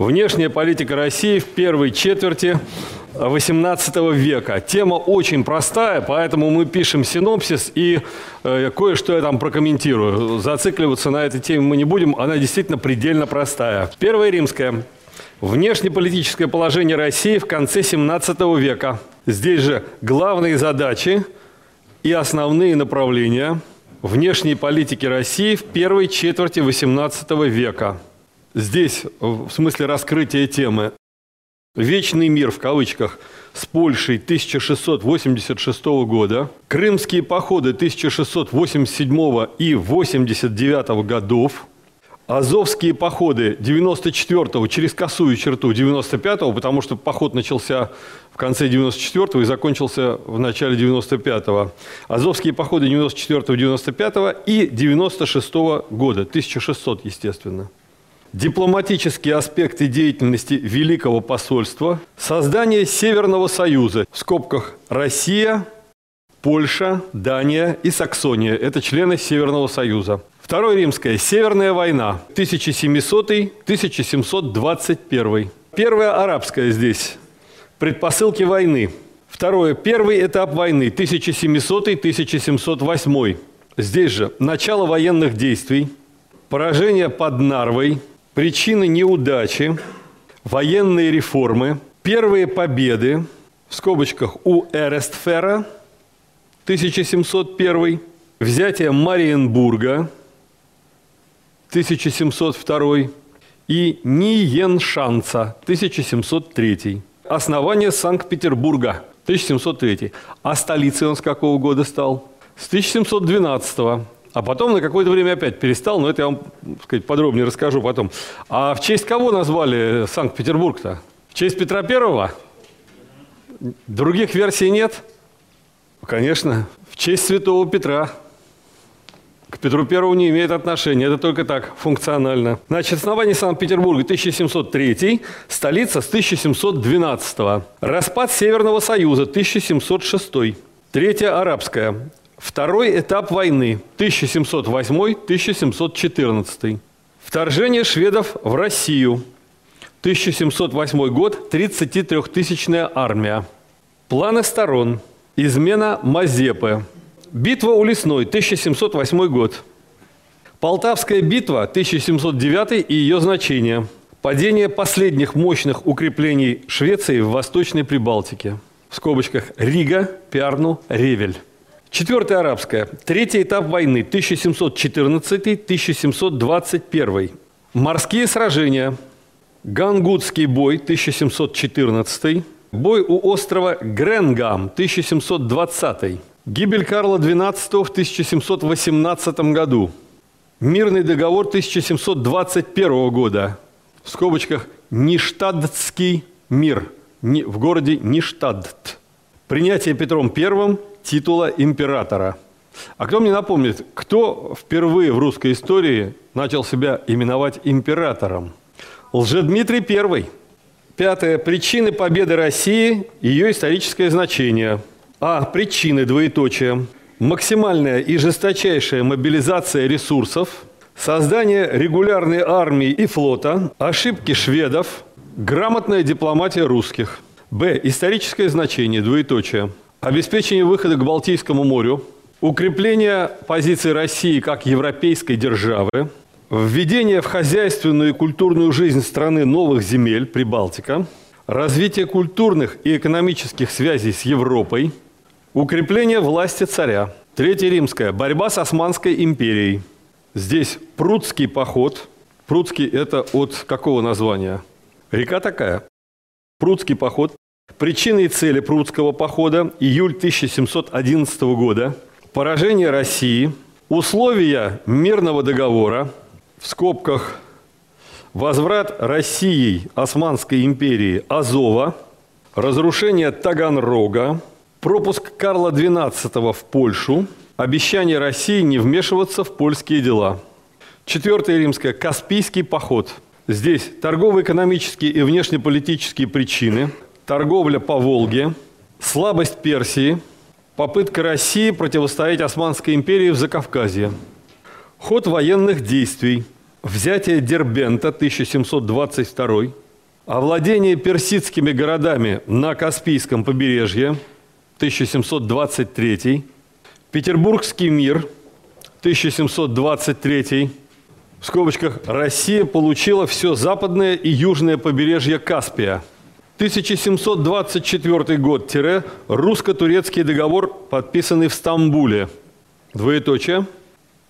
Внешняя политика России в первой четверти XVIII века. Тема очень простая, поэтому мы пишем синопсис и э, кое-что я там прокомментирую. Зацикливаться на этой теме мы не будем, она действительно предельно простая. Первая римская. Внешнеполитическое положение России в конце XVII века. Здесь же главные задачи и основные направления внешней политики России в первой четверти XVIII века – здесь, в смысле раскрытия темы, «Вечный мир» в кавычках с Польшей 1686 года, крымские походы 1687 и 89 годов, Азовские походы 94-го через косую черту 95-го, потому что поход начался в конце 94-го и закончился в начале 95-го. Азовские походы 94-го, 95-го и 96-го года, 1600, естественно дипломатические аспекты деятельности Великого посольства, создание Северного Союза, в скобках Россия, Польша, Дания и Саксония – это члены Северного Союза. Второе римское – Северная война, 1700-1721. Первая арабская здесь – предпосылки войны. Второе – первый этап войны, 1700-1708. Здесь же начало военных действий, поражение под Нарвой – причины неудачи, военные реформы, первые победы, в скобочках у Эрестфера, 1701, взятие Мариенбурга, 1702, и Ниеншанца, 1703. Основание Санкт-Петербурга, 1703. А столицей он с какого года стал? С 1712 а потом на какое-то время опять перестал, но это я вам так сказать, подробнее расскажу потом. А в честь кого назвали Санкт-Петербург-то? В честь Петра Первого? Других версий нет? Конечно, в честь святого Петра. К Петру Первому не имеет отношения, это только так, функционально. Значит, основание Санкт-Петербурга 1703, столица с 1712. Распад Северного Союза 1706. Третья арабская. Второй этап войны 1708-1714. Вторжение шведов в Россию. 1708 год, 33-тысячная армия. Планы сторон. Измена Мазепы. Битва у Лесной, 1708 год. Полтавская битва, 1709 и ее значение. Падение последних мощных укреплений Швеции в Восточной Прибалтике. В скобочках Рига, Пярну, Ревель. Четвертая арабская. Третий этап войны 1714-1721. Морские сражения. Гангутский бой 1714. Бой у острова Гренгам 1720. Гибель Карла XII в 1718 году. Мирный договор 1721 года. В скобочках Ништадтский мир в городе Ништадт. Принятие Петром I титула императора. А кто мне напомнит, кто впервые в русской истории начал себя именовать императором? Лжедмитрий I. Пятое. Причины победы России, ее историческое значение. А. Причины двоеточия. Максимальная и жесточайшая мобилизация ресурсов, создание регулярной армии и флота, ошибки шведов, грамотная дипломатия русских. Б. Историческое значение, двоеточие обеспечение выхода к Балтийскому морю, укрепление позиции России как европейской державы, введение в хозяйственную и культурную жизнь страны новых земель Прибалтика, развитие культурных и экономических связей с Европой, укрепление власти царя. Третья римская – борьба с Османской империей. Здесь Прудский поход. Прудский – это от какого названия? Река такая. Прудский поход Причины и цели Прудского похода июль 1711 года, поражение России, условия мирного договора, в скобках. Возврат Россией Османской империи Азова, разрушение Таганрога, пропуск Карла XII в Польшу, обещание России не вмешиваться в польские дела. Четвертое римское – Каспийский поход. Здесь торгово-экономические и внешнеполитические причины – торговля по Волге, слабость Персии, попытка России противостоять Османской империи в Закавказье, ход военных действий, взятие Дербента 1722, Овладение персидскими городами на Каспийском побережье 1723. Петербургский мир 1723. В скобочках Россия получила все западное и южное побережье Каспия. 1724 год, русско-турецкий договор, подписанный в Стамбуле. Двоеточие.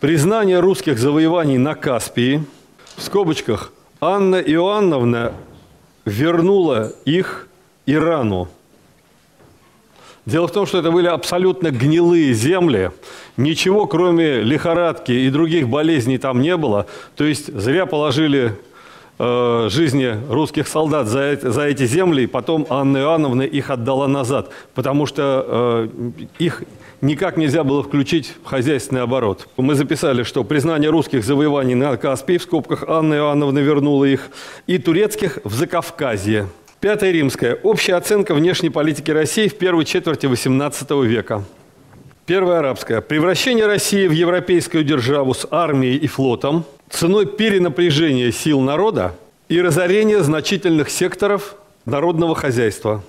Признание русских завоеваний на Каспии. В скобочках Анна Иоанновна вернула их Ирану. Дело в том, что это были абсолютно гнилые земли. Ничего, кроме лихорадки и других болезней там не было. То есть зря положили э, жизни русских солдат за, за эти земли, и потом Анна Иоанновна их отдала назад, потому что э, их никак нельзя было включить в хозяйственный оборот. Мы записали, что признание русских завоеваний на Каспии, в скобках Анна Иоанновна вернула их, и турецких в Закавказье, Пятое римское. Общая оценка внешней политики России в первой четверти XVIII века. Первое арабское. Превращение России в европейскую державу с армией и флотом ценой перенапряжения сил народа и разорения значительных секторов народного хозяйства.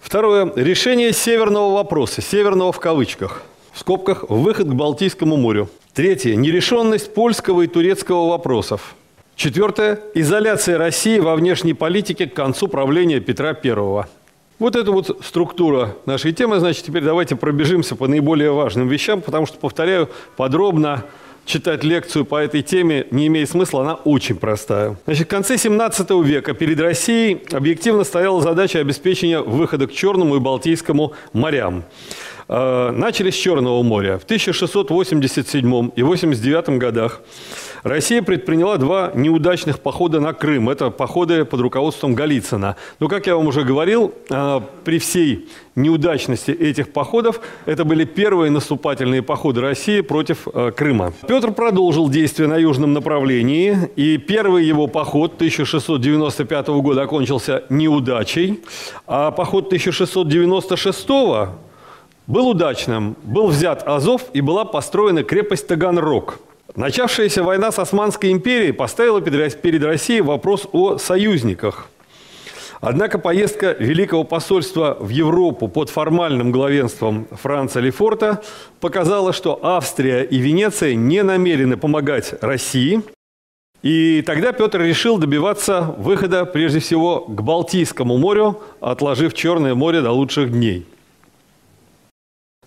Второе. Решение северного вопроса, северного в кавычках, в скобках выход к Балтийскому морю. Третье. Нерешенность польского и турецкого вопросов. Четвертое. Изоляция России во внешней политике к концу правления Петра I. Вот это вот структура нашей темы. Значит, теперь давайте пробежимся по наиболее важным вещам, потому что, повторяю, подробно читать лекцию по этой теме не имеет смысла, она очень простая. Значит, в конце 17 века перед Россией объективно стояла задача обеспечения выхода к Черному и Балтийскому морям. Э, начали с Черного моря. В 1687 и 89 годах Россия предприняла два неудачных похода на Крым. Это походы под руководством Голицына. Но, как я вам уже говорил, а, при всей неудачности этих походов, это были первые наступательные походы России против а, Крыма. Петр продолжил действия на южном направлении, и первый его поход 1695 года окончился неудачей, а поход 1696 был удачным. Был взят Азов и была построена крепость Таганрог – Начавшаяся война с Османской империей поставила перед Россией вопрос о союзниках. Однако поездка Великого посольства в Европу под формальным главенством Франца Лефорта показала, что Австрия и Венеция не намерены помогать России. И тогда Петр решил добиваться выхода прежде всего к Балтийскому морю, отложив Черное море до лучших дней –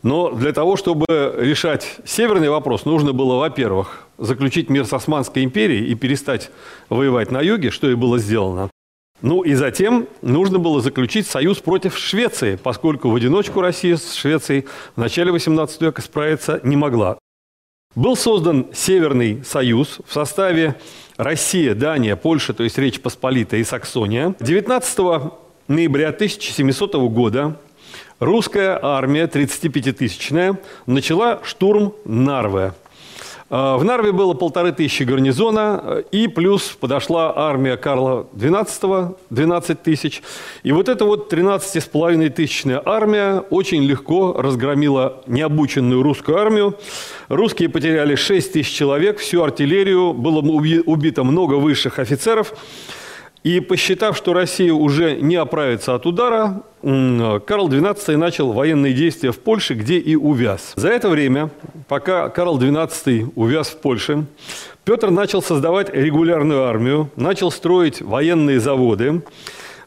но для того, чтобы решать северный вопрос, нужно было, во-первых, заключить мир с Османской империей и перестать воевать на юге, что и было сделано. Ну и затем нужно было заключить союз против Швеции, поскольку в одиночку Россия с Швецией в начале XVIII века справиться не могла. Был создан Северный союз в составе Россия, Дания, Польша, то есть Речь Посполитая и Саксония. 19 ноября 1700 года Русская армия, 35-тысячная, начала штурм Нарвы. А, в Нарве было полторы тысячи гарнизона, и плюс подошла армия Карла XII, 12 тысяч. И вот эта вот 13,5 тысячная армия очень легко разгромила необученную русскую армию. Русские потеряли 6 тысяч человек, всю артиллерию, было убито много высших офицеров. И посчитав, что Россия уже не оправится от удара, Карл XII начал военные действия в Польше, где и увяз. За это время, пока Карл XII увяз в Польше, Петр начал создавать регулярную армию, начал строить военные заводы,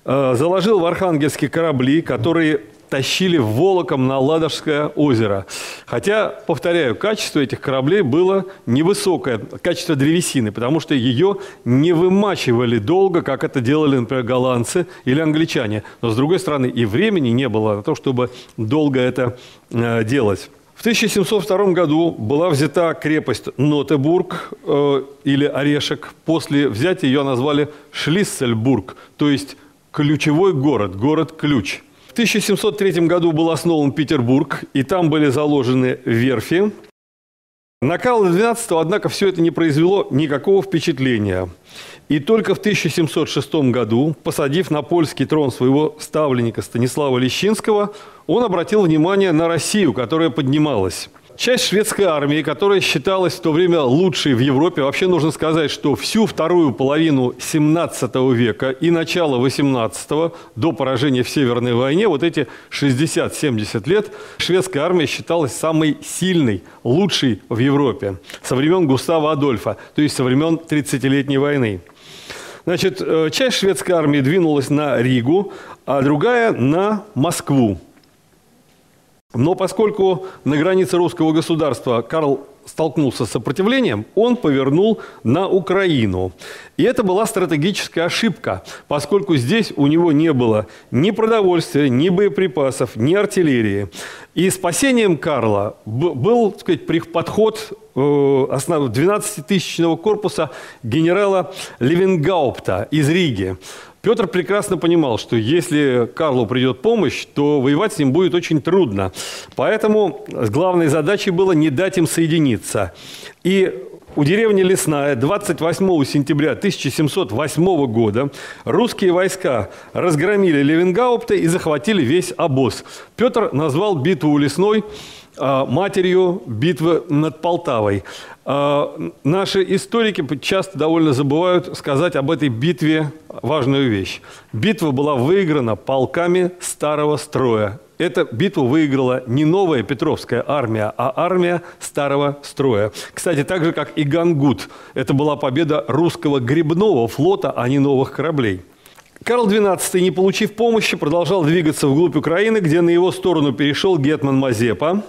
э, заложил в Архангельске корабли, которые тащили волоком на Ладожское озеро. Хотя, повторяю, качество этих кораблей было невысокое, качество древесины, потому что ее не вымачивали долго, как это делали, например, голландцы или англичане. Но, с другой стороны, и времени не было на то, чтобы долго это э, делать. В 1702 году была взята крепость Нотебург э, или Орешек. После взятия ее назвали Шлиссельбург, то есть ключевой город, город-ключ. 1703 году был основан Петербург, и там были заложены верфи. На Карла XII, однако, все это не произвело никакого впечатления. И только в 1706 году, посадив на польский трон своего ставленника Станислава Лещинского, он обратил внимание на Россию, которая поднималась. Часть шведской армии, которая считалась в то время лучшей в Европе, вообще нужно сказать, что всю вторую половину 17 века и начало 18 до поражения в Северной войне, вот эти 60-70 лет, шведская армия считалась самой сильной, лучшей в Европе со времен Густава Адольфа, то есть со времен 30-летней войны. Значит, э, часть шведской армии двинулась на Ригу, а другая на Москву. Но поскольку на границе русского государства Карл столкнулся с сопротивлением, он повернул на Украину. И это была стратегическая ошибка, поскольку здесь у него не было ни продовольствия, ни боеприпасов, ни артиллерии. И спасением Карла был так сказать, подход 12-тысячного э, корпуса генерала Левенгаупта из Риги. Петр прекрасно понимал, что если Карлу придет помощь, то воевать с ним будет очень трудно. Поэтому главной задачей было не дать им соединиться. И у деревни Лесная 28 сентября 1708 года русские войска разгромили Левенгаупта и захватили весь обоз. Петр назвал битву у Лесной матерью битвы над Полтавой. А, наши историки часто довольно забывают сказать об этой битве важную вещь. Битва была выиграна полками старого строя. Эта битву выиграла не новая Петровская армия, а армия старого строя. Кстати, так же, как и Гангут. Это была победа русского грибного флота, а не новых кораблей. Карл XII, не получив помощи, продолжал двигаться вглубь Украины, где на его сторону перешел Гетман Мазепа.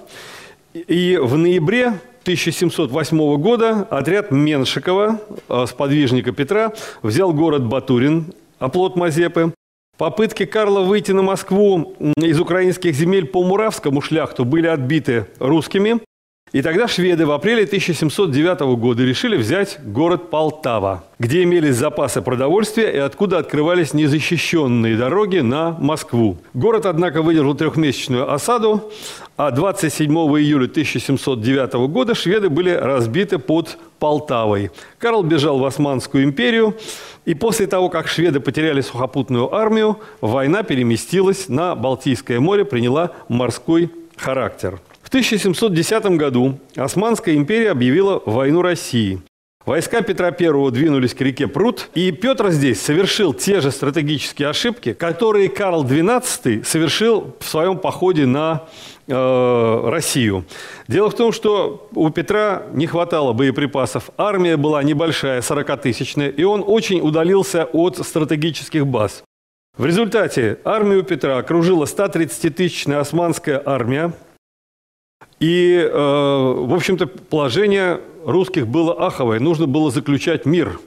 И в ноябре 1708 года отряд Меншикова, э, сподвижника Петра, взял город Батурин, оплот Мазепы. Попытки Карла выйти на Москву из украинских земель по Муравскому шляхту были отбиты русскими. И тогда шведы в апреле 1709 года решили взять город Полтава, где имелись запасы продовольствия и откуда открывались незащищенные дороги на Москву. Город, однако, выдержал трехмесячную осаду, а 27 июля 1709 года шведы были разбиты под Полтавой. Карл бежал в Османскую империю, и после того, как шведы потеряли сухопутную армию, война переместилась на Балтийское море, приняла морской характер. В 1710 году Османская империя объявила войну России. Войска Петра I двинулись к реке Прут, и Петр здесь совершил те же стратегические ошибки, которые Карл XII совершил в своем походе на э, Россию. Дело в том, что у Петра не хватало боеприпасов, армия была небольшая, 40-тысячная, и он очень удалился от стратегических баз. В результате армию Петра окружила 130-тысячная османская армия, и, э, в общем-то, положение русских было аховое. Нужно было заключать мир.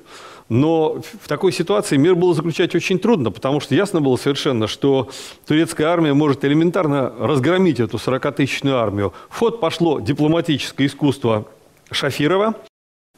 Но в такой ситуации мир было заключать очень трудно, потому что ясно было совершенно, что турецкая армия может элементарно разгромить эту 40-тысячную армию. В ход пошло дипломатическое искусство Шафирова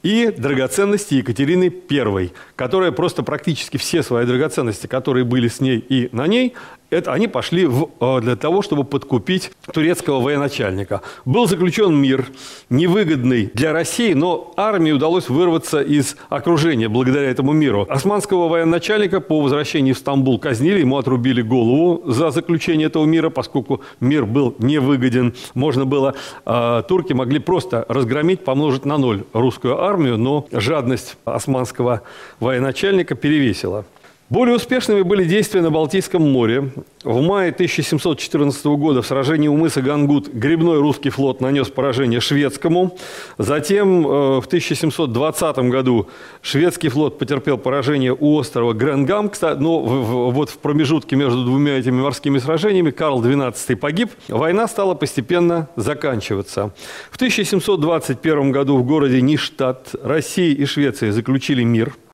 и драгоценности Екатерины I, которая просто практически все свои драгоценности, которые были с ней и на ней, это они пошли в, э, для того, чтобы подкупить турецкого военачальника. Был заключен мир, невыгодный для России, но армии удалось вырваться из окружения благодаря этому миру. Османского военачальника по возвращении в Стамбул казнили, ему отрубили голову за заключение этого мира, поскольку мир был невыгоден. Можно было, э, турки могли просто разгромить, помножить на ноль русскую армию, но жадность османского военачальника перевесила. Более успешными были действия на Балтийском море. В мае 1714 года в сражении у мыса Гангут грибной русский флот нанес поражение шведскому. Затем э, в 1720 году шведский флот потерпел поражение у острова Гренгам. Но вот в промежутке между двумя этими морскими сражениями Карл XII погиб. Война стала постепенно заканчиваться. В 1721 году в городе Ништадт Россия и Швеция заключили мир –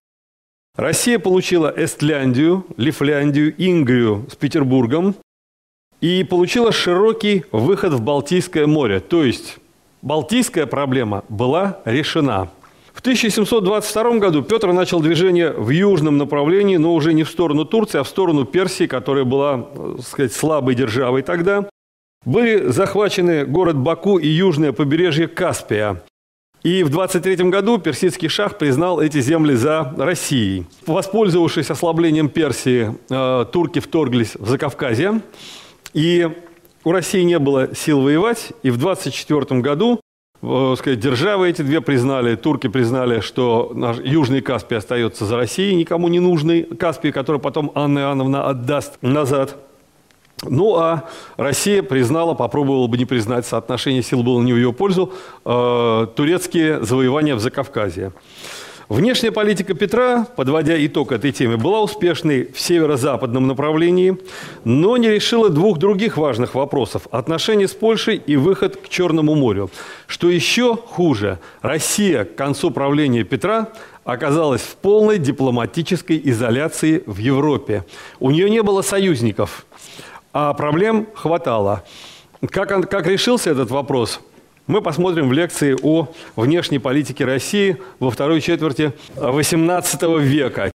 Россия получила Эстляндию, Лифляндию, Ингрию с Петербургом и получила широкий выход в Балтийское море. То есть Балтийская проблема была решена. В 1722 году Петр начал движение в южном направлении, но уже не в сторону Турции, а в сторону Персии, которая была, так сказать, слабой державой тогда. Были захвачены город Баку и южное побережье Каспия. И в 23 году персидский шах признал эти земли за Россией. Воспользовавшись ослаблением Персии, э, турки вторглись в Закавказье. И у России не было сил воевать, и в 24 году э, сказать, державы эти две признали, турки признали, что наш Южный Каспий остается за Россией, никому не нужный Каспий, который потом Анна Иоанновна отдаст назад. Ну а Россия признала, попробовала бы не признать, соотношение сил было не в ее пользу, э, турецкие завоевания в Закавказье. Внешняя политика Петра, подводя итог этой теме, была успешной в северо-западном направлении, но не решила двух других важных вопросов – отношения с Польшей и выход к Черному морю. Что еще хуже, Россия к концу правления Петра оказалась в полной дипломатической изоляции в Европе. У нее не было союзников, а проблем хватало. Как, он, как решился этот вопрос – мы посмотрим в лекции о внешней политике России во второй четверти XVIII века.